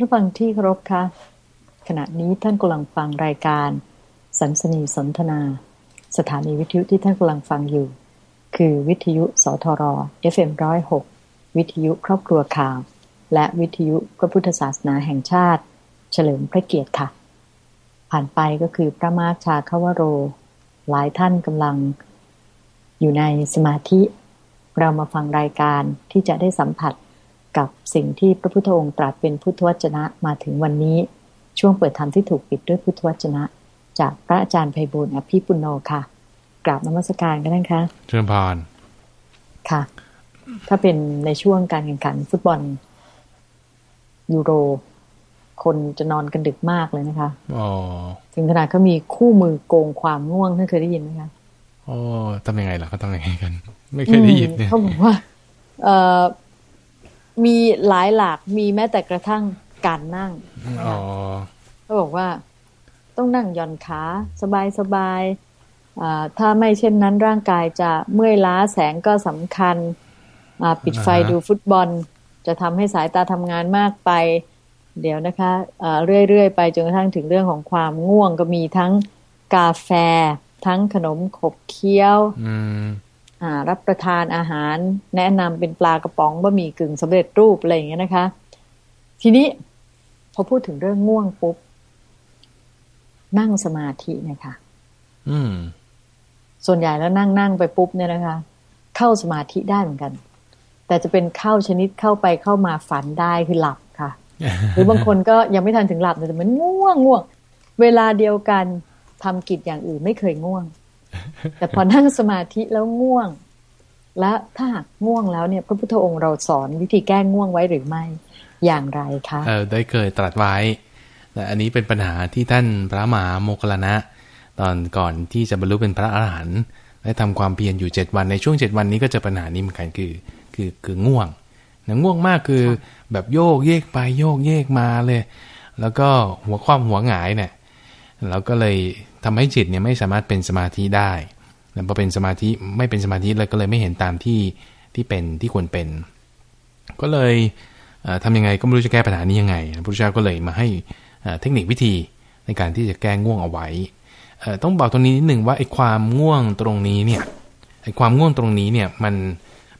ท่านฟังที่เคารพคะขณะนี้ท่านกำลังฟังรายการสันสนีสนทนา สถานีวิทยุที่ท่านกำลังฟังอยู่ คือวิทยุสทร FM106 วิทยุครอบครัวข่าว และวิทยุพระพุทธศาสนาแห่งชาติ เฉลิมพระเกียรติค่ะ ผ่านไปก็คือพระมาชาคาวโร หลายท่านกำลังอยู่ในสมาธิ เรามาฟังรายการที่จะได้สัมผัส กับสิ่งที่พระพุทธองค์ตรัสเป็นพุทธวจนะมาถึงวันนี้ ช่วงเปิดธรรมที่ถูกปิดด้วยพุทธวจนะ จากพระอาจารย์ไพบุญอภิปุโนค่ะกราบนมัสการกันนะคะเชิญพานค่ะ ถ้าเป็นในช่วงการแข่งขันฟุตบอลยูโร คนจะนอนกันดึกมากเลยนะคะอ๋อถึงขนาดเขามีคู่มือโกงความง่วงท่านเคยได้ยินไหมคะอ๋อทำยังไงล่ะเขาต้องยังไงกัน ไม่เคยได้ยินเนี่ยเขาบอกว่า เอ่อ มีหลายหลากมีแม้แต่กระทั่งการนั่งเขาบอกว่า ต้องนั่งย่อนขาสบายสบายถ้าไม่เช่นนั้นร่างกายจะเมื่อยล้าแสงก็สำคัญปิดไฟดูฟุตบอล จะทำให้สายตาทำงานมากไป เดี๋ยวนะคะเรื่อยๆไปจนกระทั่งถึงเรื่องของความง่วงก็มีทั้งกาแฟ ทั้งขนมขบเคี้ยว รับประทานอาหาร แนะนำเป็นปลากระป๋องบะหมี่กึ่งสำเร็จรูปอะไรอย่างเงี้ยนะคะ ทีนี้พอพูดถึงเรื่องง่วงปุ๊บ นั่งสมาธิเนี่ยค่ะอืม ส่วนใหญ่แล้วนั่งนั่งไปปุ๊บเนี่ยนะคะ เข้าสมาธิได้เหมือนกัน แต่จะเป็นเข้าชนิดเข้าไปเข้ามาฝันได้คือหลับค่ะ หรือบางคนก็ยังไม่ทันถึงหลับแต่มันง่วงง่วง เวลาเดียวกันทำกิจอย่างอื่นไม่เคยง่วง แต่พอนั่งสมาธิแล้วง่วง และถ้าหากง่วงแล้วเนี่ย พระพุทธองค์เราสอนวิธีแก้ง่วงไว้หรือไม่อย่างไรคะเออได้เคยตรัสไว้แต่อันนี้เป็นปัญหาที่ท่านพระมหาโมคลนะ ตอนก่อนที่จะบรรลุเป็นพระอรหันต์ได้ทำความเพียรอยู่เจ็ดวันในช่วงเจ็ดวันนี้ก็จะปัญหานี้เหมือนกันคือคือคือง่วงนะง่วงมากคือแบบโยกเยกไปโยกเยกมาเลย แล้วก็หัวความหัวหงายเนี่ยเราก็เลย ทำให้จิตเนี่ยไม่สามารถเป็นสมาธิได้แล้วพอเป็นสมาธิไม่เป็นสมาธิเลยก็เลยไม่เห็นตามที่ที่เป็นที่ควรเป็น ก็เลยทำยังไงก็ไม่รู้จะแก้ปัญหานี้ยังไงพระพุทธเจ้าก็เลยมาให้เทคนิควิธีในการที่จะแก้ง่วงเอาไว้ ต้องบอกตรงนี้นิดหนึ่งว่าไอ้ความง่วงตรงนี้เนี่ยไอ้ความง่วงตรงนี้เนี่ยมัน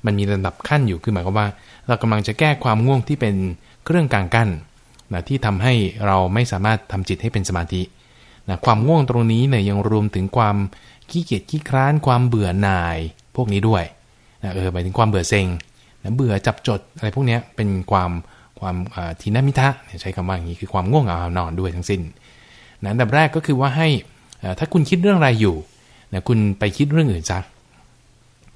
มันมีระดับขั้นอยู่คือหมายความว่า เรากำลังจะแก้ความง่วงที่เป็นเครื่องกลางกั้นนะที่ทำให้เราไม่สามารถทำจิตให้เป็นสมาธิ นะความง่วงตรงนี้เนี่ยยังรวมถึงความขี้เกียจขี้คร้านความเบื่อหน่ายพวกนี้ด้วยนะเออหมายถึงความเบื่อเซ็งนะเบื่อจับจดอะไรพวกนี้เป็นความความทีนามิทะใช้คำว่าอย่างนี้คือความง่วงเหงานอนด้วยทั้งสิ้นนะอันดับแรกก็คือว่าให้ถ้าคุณคิดเรื่องอะไรอยู่นะคุณไปคิดเรื่องอื่นซะ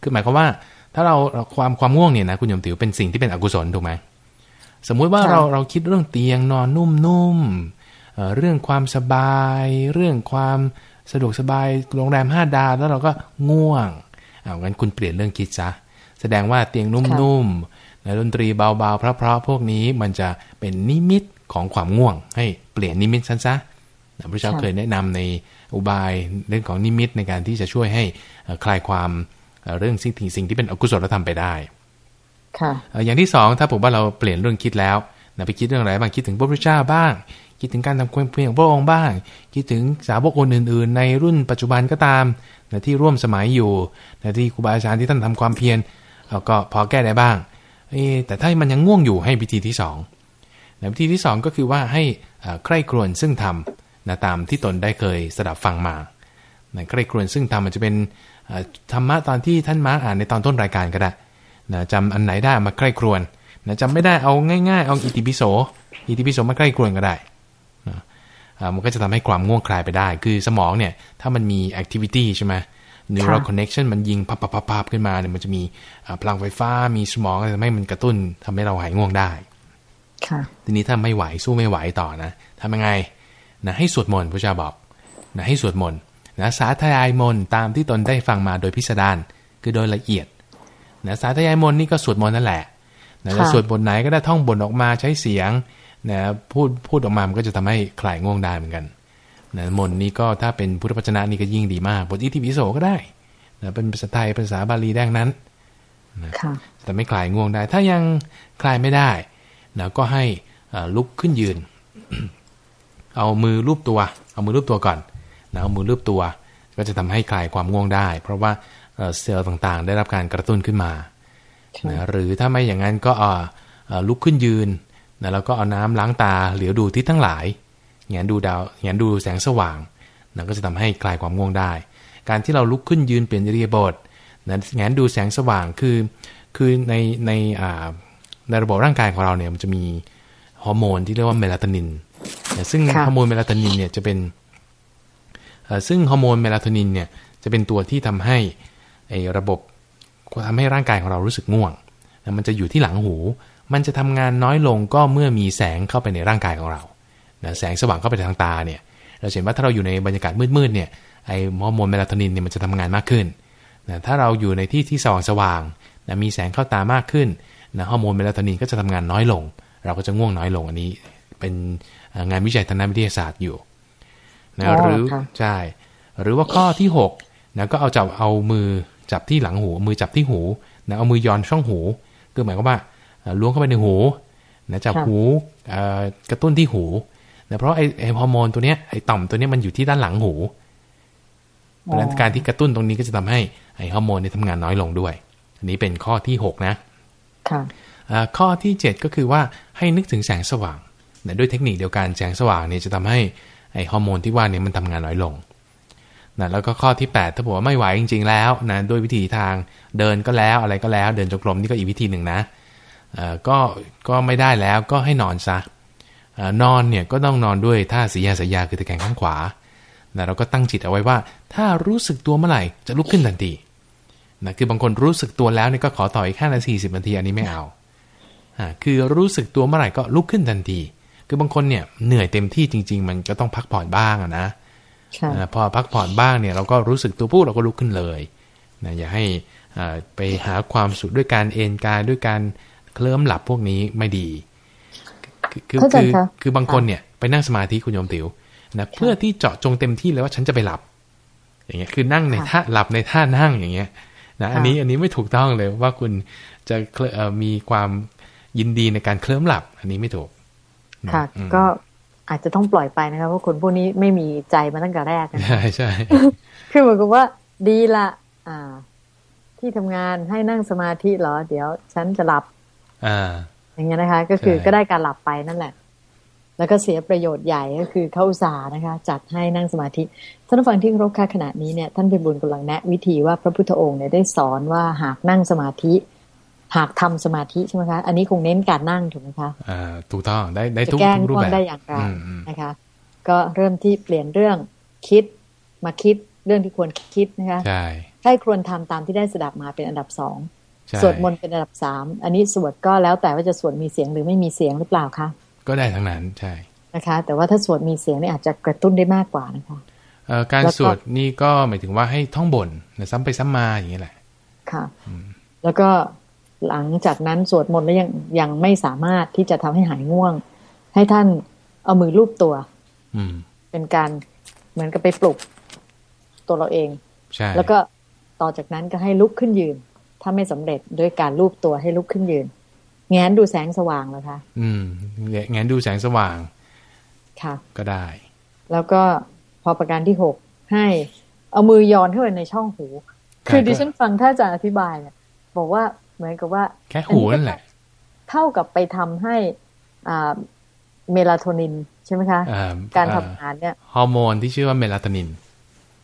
คือหมายความว่าถ้าเราความความง่วงเนี่ยนะคุณยมติวเป็นสิ่งที่เป็นอกุศลถูกไหมสมมุติว่าเราเราคิดเรื่องเตียงนอนนุ่ม เรื่องความสบาย เรื่องความสะดวกสบายโรงแรมห้าดาวแล้วเราก็ง่วงเอางั้นคุณเปลี่ยนเรื่องคิดซะแสดงว่าเตียงนุ่มๆและดนตรีเบาๆ เพราะๆพวกนี้มันจะเป็นนิมิตของความง่วง ให้เปลี่ยนนิมิตซะซะพระเจ้าเคยแนะนำในอุบายเรื่องของนิมิตในการที่จะช่วยให้คลายความเรื่องสิ่งสิ่งที่เป็นอกุศลธรรมไปได้ค่ะอย่างที่สองถ้าผมว่าเราเปลี่ยนเรื่องคิดแล้วไปคิดเรื่องอะไรบ้างคิดถึงพระพุทธเจ้าบ้าง คิดถึงการทำความเพียรของพระองค์บ้าง คิดถึงสาวกคนอื่น ๆ ในรุ่นปัจจุบันก็ตามนะที่ร่วมสมัยอยู่นะที่ครูบาอาจารย์ที่ท่านทำความเพียรเราก็พอแก้ได้บ้างแต่ถ้ามันยังง่วงอยู่ให้วิธีที่2นะวิธีที่ 2 ก็คือว่าให้ใคร่ครวญซึ่งทำนะตามที่ตนได้เคยสดับฟังมานะใคร่ครวญซึ่งทำมันจะเป็นธรรมะตอนที่ท่านมาอ่านในตอนต้นรายการก็ได้นะจำอันไหนได้มาใคร่ครวญนะจำไม่ได้เอาง่าย ๆ เอาอิติปิโสอิติปิโสมาใคร่ครวญก็ได้ มันก็จะทำให้ความง่วงคลายไปได้ คือสมองเนี่ย ถ้ามันมี activity ใช่ไหม neural connection มันยิงพับพับพับขึ้นมาเนี่ยมันจะมีพลังไฟฟ้ามีสมองทำให้มันกระตุ้นทำให้เราหายง่วงได้ทีนี้ถ้าไม่ไหวสู้ไม่ไหวต่อนะทำยังไงนะให้สวดมนต์พระเจ้าบอกนะให้สวดมนต์นะสาธยายมนต์ตามที่ตนได้ฟังมาโดยพิสดารคือโดยละเอียดนะสาธยายมนต์นี่ก็สวดมนต์นั่นแหละนะสวดบทไหนก็ได้ท่องบทออกมาใช้เสียง นะพูดพูดออกมามันก็จะทำให้คลายง่วงได้เหมือนกันนะมนนี้ก็ถ้าเป็นพุทธวจนะนี่ก็ยิ่งดีมากบทอิติปิโสก็ได้นะเป็นภาษาไทยภาษาบาลีแดงนั้นนะแต่ไม่คลายง่วงได้ ถ้ายังคลายไม่ได้นะก็ให้ลุกขึ้นยืน เอามือรูปตัว เอามือรูปตัวก่อนนะเอามือรูปตัว ก็จะทำให้คลายความง่วงได้ เพราะว่าเซลล์ต่างๆ ได้รับการกระตุ้นขึ้นมานะหรือถ้าไม่อย่างนั้นก็ลุกขึ้นยืน นะแล้วก็เอาน้ำล้างตาเหลียวดูทิศทั้งหลายแงนดูดาวแงนดูแสงสว่างนะก็จะทำให้คลายความง่วงได้ การที่เราลุกขึ้นยืนเปลี่ยนอิริยาบถนะแหงนดูแสงสว่างคือ คือในในในระบบร่างกายของเราเนี่ยมันจะมีฮอร์โมนที่เรียกว่าเมลาโทนินซึ่งฮอร์โมนเมลาโทนินเนี่ยจะเป็นซึ่งฮอร์โมนเมลาโทนินเนี่ยจะเป็นตัวที่ทำให้ไอ้ระบบทำให้ร่างกายของเรารู้สึกง่วง มันจะอยู่ที่หลังหู มันจะทำงานน้อยลงก็เมื่อมีแสงเข้าไปในร่างกายของเราแสงสว่างเข้าไปทางตาเนี่ย เราเห็นว่าถ้าเราอยู่ในบรรยากาศมืดๆเนี่ย ไอฮอร์โมนเมลาโทนินเนี่ยมันจะทำงานมากขึ้นนะถ้าเราอยู่ในที่ที่สว่างสว่างนะมีแสงเข้าตามากขึ้นนะฮอร์โมนเมลาโทนินก็จะทำงานน้อยลง เราก็จะง่วงน้อยลงอันนี้ เป็นงานวิจัยทางด้านวิทยาศาสตร์อยู่นะหรือใช่หรือว่าข้อที่6นะก็เอาจับเอามือจับที่หลังหู มือจับที่หูนะเอามือยอนช่องหู คือหมายความว่า ล้วงเข้าไปในหูนะจับหูกระตุ้นที่หูนะเพราะไอฮอร์โมนตัวเนี้ยไอต่อมตัวเนี้ยมันอยู่ที่ด้านหลังหู เพราะฉะนั้นการที่กระตุ้นตรงนี้ก็จะทำให้ไอฮอร์โมนนี่ทำงานน้อยลงด้วย อันนี้เป็นข้อที่6นะค่ะข้อที่7ก็คือว่าให้นึกถึงแสงสว่างนะด้วยเทคนิคเดียวกันแสงสว่างเนี่ยจะทำให้ไอฮอร์โมนที่ว่าเนี่ยมันทำงานน้อยลงนะแล้วก็ข้อที่ 8 ถ้าบอกว่าไม่ไหวจริง ๆ แล้วนะด้วยวิธีทางเดินก็แล้วอะไรก็แล้ว เดินจงกรมนี่ก็อีกวิธีหนึ่งนะ ก็ก็ไม่ได้แล้วก็ให้นอนซะนอนเนี่ยก็ต้องนอนด้วยท่าสียาสยาคือตะแคงข้างขวานะเราก็ตั้งจิตเอาไว้ว่า ถ้ารู้สึกตัวเมื่อไหร่จะลุกขึ้นทันทีนะคือบางคนรู้สึกตัวแล้วเนี่ยก็ขอต่ออีกห้านาทีสิบนาทีอันนี้ไม่เอาอ่าคือรู้สึกตัวเมื่อไหร่ก็ลุกขึ้นทันที คือบางคนเนี่ยเหนื่อยเต็มที่จริง ๆ มันก็ต้องพักผ่อนบ้างนะพอพักผ่อนบ้างเนี่ยเราก็รู้สึกตัวปุ๊บเราก็ลุกขึ้นเลยนะอย่าให้ไปหาความสุขด้วยการเอนกายด้วยการ เคลิ้มหลับพวกนี้ไม่ดี คือคือคือบางคนเนี่ยไปนั่งสมาธิคุณโยมติ๋วนะเพื่อที่เจาะจงเต็มที่เลยว่าฉันจะไปหลับ อย่างเงี้ยคือนั่งในท่าหลับในท่านั่งอย่างเงี้ยนะอันนี้อันนี้ไม่ถูกต้องเลยว่าคุณจะมีความยินดีในการเคลิ้มหลับ อันนี้ไม่ถูกค่ะก็อาจจะต้องปล่อยไปนะครับเพราะคนพวกนี้ไม่มีใจมาตั้งแต่แรกใช่ใช่คือเหมือนกับว่าดีละอ่า ที่ทำงานให้นั่งสมาธิเหรอ เดี๋ยวฉันจะหลับ อ่าอย่างเงี้ยนะคะ ก็คือก็ได้การหลับไปนั่นแหละ แล้วก็เสียประโยชน์ใหญ่ก็คือเข้าอุตสาห์นะคะ จัดให้นั่งสมาธิท่านผู้ฟังที่ครบค่าขณะนี้เนี่ยท่านเป็นบุญกำลังแนะวิธีว่าพระพุทธองค์เนี่ยได้สอนว่าหากนั่งสมาธิหากทำสมาธิใช่ไหมคะ อันนี้คงเน้นการนั่งถูกไหมคะอ่าถูกต้องได้ได้ทุกรูปแบบได้อย่างไรนะคะ ก็เริ่มที่เปลี่ยนเรื่องคิดมาคิดเรื่องที่ควรคิดนะคะใช่ให้ควรทำตามที่ได้สดับมาเป็นอันดับสอง สวดมนต์เป็นระดับสามอันนี้สวดก็แล้วแต่ว่าจะสวดมีเสียงหรือไม่มีเสียงหรือเปล่าคะก็ได้ทั้งนั้นใช่นะคะ แต่ว่าถ้าสวดมีเสียงนี่อาจจะกระตุ้นได้มากกว่านะคะการสวดนี่ก็หมายถึงว่าให้ท่องบนซ้ำไปซ้ำมาอย่างนี้แหละ ค่ะ แล้วก็หลังจากนั้นสวดมนต์แล้วยังยังไม่สามารถที่จะทำให้หายง่วง ให้ท่านเอามือลูบตัว อืเป็นการเหมือนกับไปปลุกตัวเราเอง ใช่ แล้วก็ต่อจากนั้นก็ให้ลุกขึ้นยืน ถ้าไม่สำเร็จด้วยการรูปตัวให้ลุกขึ้นยืน แงนดูแสงสว่างแล้วคะ อืมแงนดูแสงสว่าง ค่ะ ก็ได้ แล้วก็พอประการที่หกให้เอามือยอนเข้าไปในช่องหู คือดิฉันฟังถ้าจะอธิบายเนี่ยบอกว่าเหมือนกับว่า แค่หูนั่นแหละ เท่ากับไปทำให้อ่าเมลาโทนินใช่ไหมคะ การทำงานเนี่ย ฮอร์โมนที่ชื่อว่าเมลาโทนิน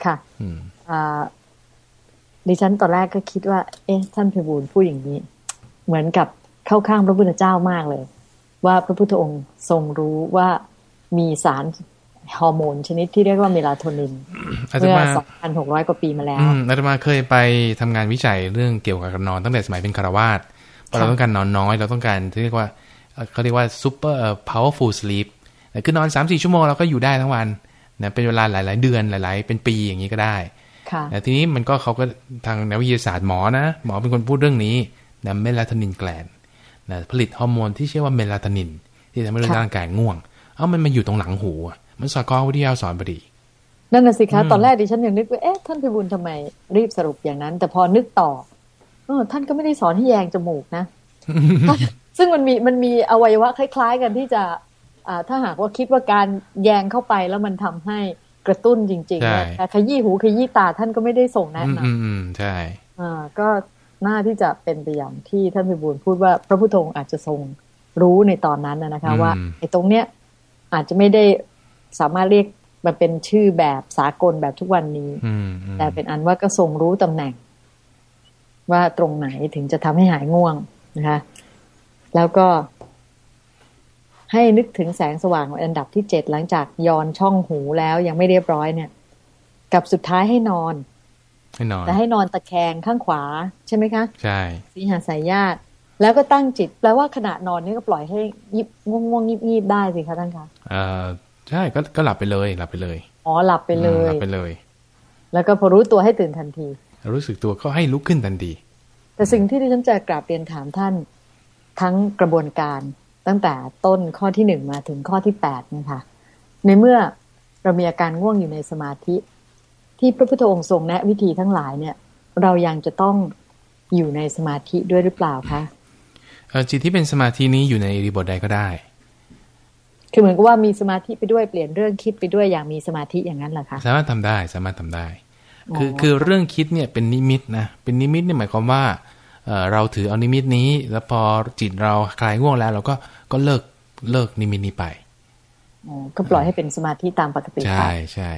ค่ะอ่า ดิฉันตอนแรกก็คิดว่า เอ๊ะท่านพิบูลพูดอย่างนี้ เหมือนกับเข้าข้างพระพุทธเจ้ามากเลย ว่าพระพุทธองค์ทรงรู้ว่ามีสารฮอร์โมนชนิดที่เรียกว่าเมลาโทนินเมื่อสองพันหกร้อยกว่าปีมาแล้วอาตมาเคยไปทำงานวิจัยเรื่องเกี่ยวกับการนอนตั้งแต่สมัยเป็นฆราวาสเราต้องการนอนน้อย เราต้องการที่เรียกว่าเขาเรียกว่า super powerful sleep คือนอนสามสี่ชั่วโมงเราก็อยู่ได้ทั้งวันนะเป็นเวลาหลาย ๆ เดือนหลาย ๆ เป็นปีอย่างนี้ก็ได้ แต่ทีนี้มันก็เขาก็ทางนักวิทยาศาสตร์หมอนะ หมอเป็นคนพูดเรื่องนี้นะเมลาโทนินแกลนนะผลิตฮอร์โมนที่ชื่อว่าเมลาโทนิน ที่ทำให้ร่างกายง่วง เอามันมาอยู่ตรงหลังหูมันสอดคล้องวิทยาสอนพอดีนั่นน่ะสิคะตอนแรกดิฉันยังนึกว่าเอ๊ะท่านพิบูลทำไมรีบสรุปอย่างนั้น แต่พอนึกต่อเออท่านก็ไม่ได้สอนให้แยงจมูกนะ ซึ่งมันมีมันมีอวัยวะคล้าย ๆ กันที่จะถ้าหากว่าคิดว่าการแยงเข้าไปแล้วมันทำให้ กระตุ้นจริงๆแต่ขยี้หูขยี้ตาท่านก็ไม่ได้ส่งแนะนำอืมใช่อ่าก็น่าที่จะเป็นไปอย่างที่ท่านพิบูลพูดว่าพระพุทโธอาจจะทรงรู้ในตอนนั้นนะคะ ว่าไอ้ตรงเนี้ยอาจจะไม่ได้สามารถเรียกมันเป็นชื่อแบบสากลแบบทุกวันนี้แต่เป็นอันว่าก็ทรงรู้ตำแหน่ง ว่าตรงไหนถึงจะทำให้หายง่วงนะคะ แล้วก็ ให้นึกถึงแสงสว่างอันดับที่เจ็ดหลังจากยอนช่องหูแล้วยังไม่เรียบร้อยเนี่ย กับสุดท้ายให้นอน ให้นอน แต่ให้นอนตะแคงข้างขวาใช่ไหมคะใช่สีหาสายญาติ แล้วก็ตั้งจิตแปลว่าขณะนอนนี่ก็ปล่อยให้ยิบง่วงง่วงยิบยิบได้สิคะท่านคะเออใช่ก็ก็หลับไปเลยหลับไปเลยอ๋อหลับไปเลยหลับไปเลย แล้วก็พอรู้ตัวให้ตื่นทันที รู้สึกตัวก็ให้ลุกขึ้นทันทีแต่สิ่งที่ดิฉันจะกราบเรียนถามท่านทั้งกระบวนการ ตั้งแต่ต้นข้อที่หนึ่งมาถึงข้อที่แปดนะคะในเมื่อเรามีอาการง่วงอยู่ในสมาธิ ที่พระพุทธองค์ทรงแนะวิธีทั้งหลายเนี่ย เรายังจะต้องอยู่ในสมาธิด้วยหรือเปล่าคะจิตที่เป็นสมาธินี้อยู่ในอิริบทใดก็ได้ คือเหมือนกับว่ามีสมาธิไปด้วยเปลี่ยนเรื่องคิดไปด้วยอย่างมีสมาธิอย่างนั้นเหรอคะสามารถทำได้สามารถทำได้ คือคือเรื่องคิดเนี่ยเป็นนิมิตนะเป็นนิมิตเนี่ยหมายความว่าเราถือเอานิมิตนี้ แล้วพอจิตเราคลายง่วงแล้ว เราก็ ก็เลิกเลิกนิมิตนี้ไปก็ปล่อยให้เป็นสมาธิตามปกติใช่ใช่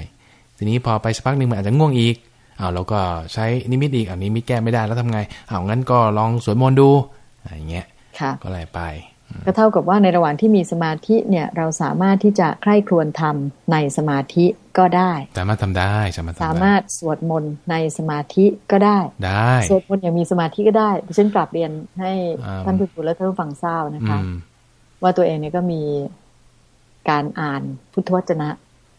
ทีนี้พอไปสักพักหนึ่งมันอาจจะง่วงอีกเอาเราก็ใช้นิมิตอีกอันนิมิตแก้ไม่ได้แล้วทำไงเอางั้นก็ลองสวดมนต์ดูอะไรเงี้ยก็เลยไป ก็เท่ากับว่าในระหว่างที่มีสมาธิเนี่ยเราสามารถที่จะใคร่ครวญทำในสมาธิก็ได้ สามารถทำได้สามารถสามารถสวดมนต์ในสมาธิก็ได้ได้สวดมนต์อย่างมีสมาธิก็ได้ดิฉันกลับเรียนให้ท่านผู้ฟังและท่านผู้ฟังทราบนะคะ ว่าตัวเองเนี่ยก็มีการอ่านพุทธวจนะ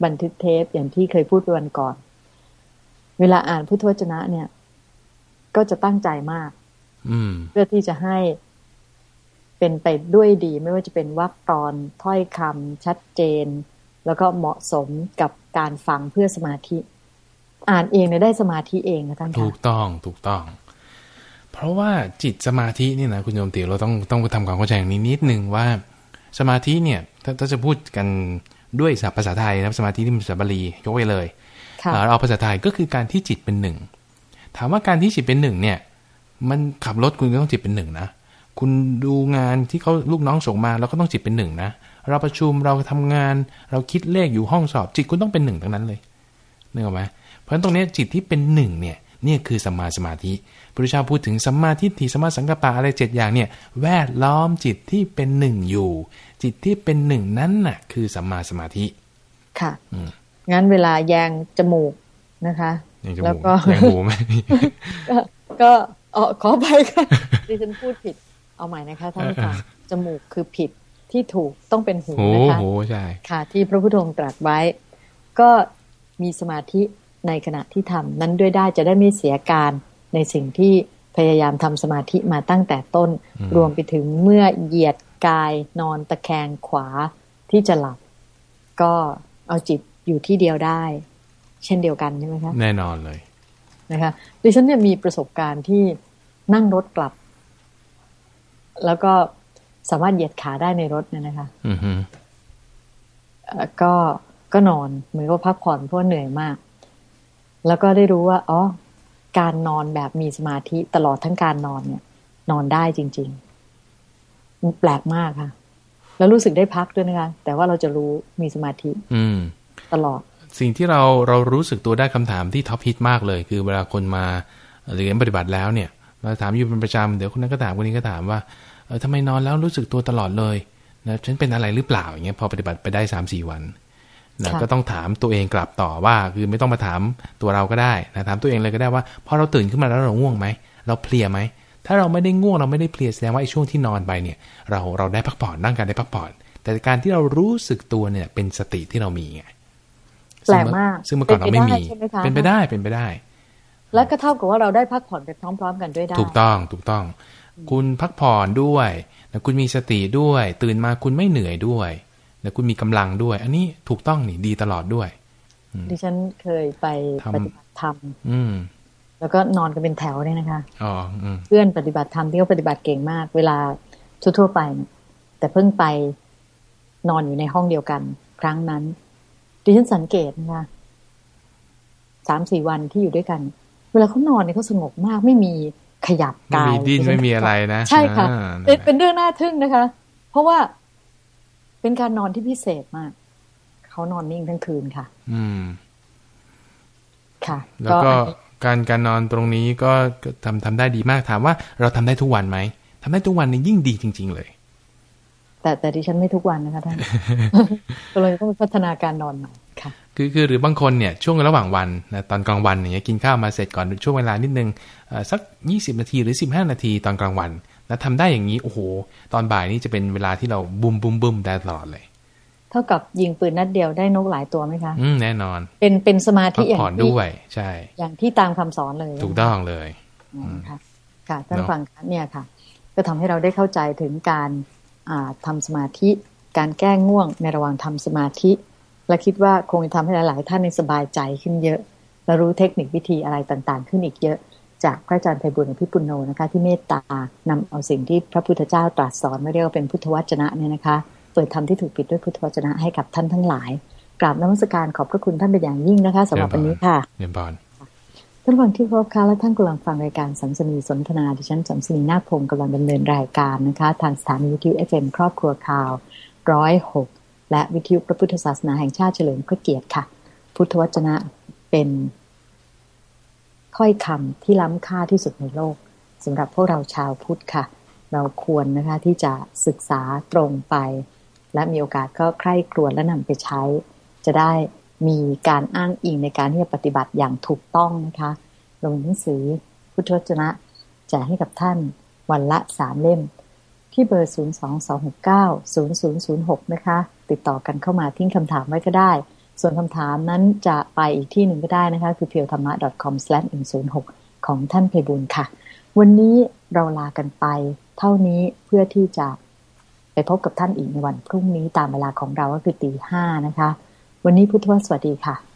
บันทึกเทปอย่างที่เคยพูดไปวันก่อน เวลาอ่านพุทธวจนะเนี่ย ก็จะตั้งใจมากเพื่อที่จะให้เป็นไปด้วยดี ไม่ว่าจะเป็นวรรคตอนถ้อยคำชัดเจน แล้วก็เหมาะสมกับการฟังเพื่อสมาธิ อ่านเองเนี่ยได้สมาธิเองนะท่านถูกต้องถูกต้อง เพราะว่าจิตสมาธินี่นะคุณโยมติเราต้องต้องทำความเข้าใจอย่างนี้นิดนึงว่า สมาธิเนี่ยถ้าถ้าจะพูดกันด้วยภาษาไทยนะสมาธิที่เป็นภาษาบาลียกไว้เลยเราเอาภาษาไทยก็คือการที่จิตเป็นหนึ่งถามว่าการที่จิตเป็นหนึ่งเนี่ย มันขับรถคุณก็ต้องจิตเป็นหนึ่งนะคุณดูงานที่เขาลูกน้องส่งมาเราก็ต้องจิตเป็นหนึ่งนะเราประชุมเราทำงาน เราคิดเลขอยู่ห้องสอบจิตคุณต้องเป็นหนึ่งทั้งนั้นเลยนึกออกไหมเพราะฉะนั้นตรงนี้จิตที่เป็นหนึ่งเนี่ย นี่คือสัมมาสมาธิพระพุทธเจ้าพูดถึงสัมมาทิฏฐิสัมมาสังกัปปะอะไรเจ็ดอย่างเนี่ยแวดล้อมจิตที่เป็นหนึ่งอยู่ จิตที่เป็นหนึ่งนั้นน่ะ คือสัมมาสมาธิ ค่ะงั้นเวลาแยงจมูกนะคะแล้วก็แยงหูไหมก็เออขอไปค่ะดิฉันพูดผิด เอาใหม่นะคะท่านผู้ฟังจมูกคือผิดที่ถูกต้องเป็นหูนะคะโอ้ใช่ค่ะ ที่พระพุทธองค์ตรัสไว้ ก็มีสมาธิ ในขณะที่ทำนั้นด้วยได้จะได้ไม่เสียการในสิ่งที่พยายามทำสมาธิมาตั้งแต่ต้น รวมไปถึงเมื่อเหยียดกายนอนตะแคงขวาที่จะหลับ ก็เอาจิตอยู่ที่เดียวได้ เช่นเดียวกันใช่ไหมคะแน่นอนเลยนะคะดิฉันเนี่ยมีประสบการณ์ที่นั่งรถกลับ แล้วก็สามารถเหยียดขาได้ในรถเนี่ยนะคะอือก็ก็นอนเหมือนกับพักผ่อนเพราะเหนื่อยมาก แล้วก็ได้รู้ว่าอ๋อการนอนแบบมีสมาธิตลอดทั้งการนอนเนี่ย นอนได้จริง ๆ แปลกมากค่ะ แล้วรู้สึกได้พักด้วยนะคะ แต่ว่าเราจะรู้มีสมาธิ อืม ตลอด สิ่งที่เราเรารู้สึกตัวได้คำถามที่ท็อปฮิตมากเลย คือเวลาคนมาเรียนปฏิบัติแล้วเนี่ยมาถามอยู่เป็นประจำเดี๋ยวคนนั้นก็ถามคนนี้ก็ถามว่าเออทำไมนอนแล้วรู้สึกตัวตลอดเลยนะฉันเป็นอะไรหรือเปล่าอย่างเงี้ยพอปฏิบัติไปได้สามสี่วัน นะก็ต้องถามตัวเองกลับต่อว่า คือไม่ต้องมาถามตัวเราก็ได้นะถามตัวเองเลยก็ได้ว่าพอเราตื่นขึ้นมาแล้วเราง่วงไหมเราเพลียไหมถ้าเราไม่ได้ง่วงเราไม่ได้เพลียแสดงว่าไอ้ช่วงที่นอนไปเนี่ย เราเราได้พักผ่อนร่างกายได้พักผ่อน แต่การที่เรารู้สึกตัวเนี่ย เป็นสติที่เรามีไงแปลกมากซึ่งเมื่อก่อนเราไม่มี เป็นไปได้เป็นไปได้ แล้วก็เท่ากับว่าเราได้พักผ่อนไปพร้อม ๆ กันด้วยได้ ถูกต้องถูกต้อง คุณพักผ่อนด้วยนะคุณมีสติด้วย ตื่นมาคุณไม่เหนื่อยด้วย แล้วคุณมีกำลังด้วย อันนี้ถูกต้องนี่ดีตลอดด้วย ดิฉันเคยไปปฏิบัติธรรมแล้วก็นอนกันเป็นแถวเนี่ยนะคะอ๋อเพื่อนปฏิบัติธรรมที่เขาปฏิบัติเก่งมาก เวลาทั่วๆไปนะแต่เพิ่งไปนอนอยู่ในห้องเดียวกัน ครั้งนั้น ดิฉันสังเกตนะคะสามสี่วันที่อยู่ด้วยกัน เวลาเขานอนเนี่ยเขาสงบมากไม่มีขยับกายไม่มีดิ้นไม่มีอะไรนะ ใช่ค่ะเป็นเรื่องน่าทึ่งนะคะ เพราะว่า เป็นการนอนที่พิเศษมาก เขานอนนิ่งทั้งคืนค่ะ อืม ค่ะ แล้วก็การการนอนตรงนี้ก็ทำทำได้ดีมากถามว่าเราทำได้ทุกวันไหมทำได้ทุกวันนี่ยิ่งดีจริง ๆ เลย แต่แต่ดิฉันไม่ทุกวันนะคะท่านก็เลยต้องพัฒนาการนอนใหม่ค่ะคือคือหรือบางคนเนี่ยช่วงระหว่างวันนะตอนกลางวันอย่างเงี้ยกินข้าวมาเสร็จก่อนช่วงเวลานิดนึงสักยี่สิบนาทีหรือสิบห้านาทีตอนกลางวัน แล้วทำได้อย่างนี้โอ้โห ตอนบ่ายนี่จะเป็นเวลาที่เราบุมบุมบุมได้ตลอดเลย เท่ากับยิงปืนนัดเดียวได้นกหลายตัวไหมคะ อืมแน่นอน เป็นเป็นสมาธิอย่างผ่อนด้วย ใช่ อย่างที่ตามคำสอนเลย ถูกต้องเลยค่ะค่ะท่านฟังคะเนี่ยค่ะ ก็ทำให้เราได้เข้าใจถึงการทำสมาธิ การแก้ง่วงในระหว่างทำสมาธิ และคิดว่าคงจะทำให้หลาย ๆ ท่านในสบายใจขึ้นเยอะ และรู้เทคนิควิธีอะไรต่าง ๆ ขึ้นอีกเยอะ จากพระอาจารย์ไพบุญอภิปุโนนะคะ ที่เมตตานำเอาสิ่งที่พระพุทธเจ้าตรัสสอนไม่เรียกว่าเป็นพุทธวจนะเนี่ยนะคะ เปิดธรรมที่ถูกปิดด้วยพุทธวจนะให้กับท่านทั้งหลายกราบนมัสการขอบพระคุณท่านเป็นอย่างยิ่งนะคะสำหรับวันนี้ค่ะเรียนบอลท่านฟังที่ครบค่ะและท่านกำลังฟังรายการสัมสนีสนทนาดิฉันสัมสนีนาคพงศ์กำลังดำเนินรายการนะคะ ทางสถานีวิทยุเอฟเอ็มครอบครัวข่าวร้อยหกและวิทยุพระพุทธศาสนาแห่งชาติเฉลิมพระเกียรติค่ะ พุทธวจนะเป็น ถ้อยคำที่ล้ำค่าที่สุดในโลกสำหรับพวกเราชาวพุทธค่ะ เราควรนะคะที่จะศึกษาตรงไป และมีโอกาสก็ใคร่ครวญและนำไปใช้ จะได้มีการอ้างอิงในการที่จะปฏิบัติอย่างถูกต้องนะคะลงหนังสือพุทธวจนะแจกให้กับท่านวันละสามเล่ม ที่เบอร์ 022690006 นะคะ ติดต่อกันเข้ามาทิ้งคำถามไว้ก็ได้ ส่วนคำถามนั้นจะไปอีกที่หนึ่งก็ได้นะคะ คือ p พียวธรรมะ .com/106 ของท่านเพบุญค่ะ วันนี้เราลากันไป เท่านี้เพื่อที่จะไปพบกับท่านอีกในวันพรุ่งนี้ตามเวลาของเราก็คือตีห้านะคะ วันนี้พุทธวสวัสดีค่ะ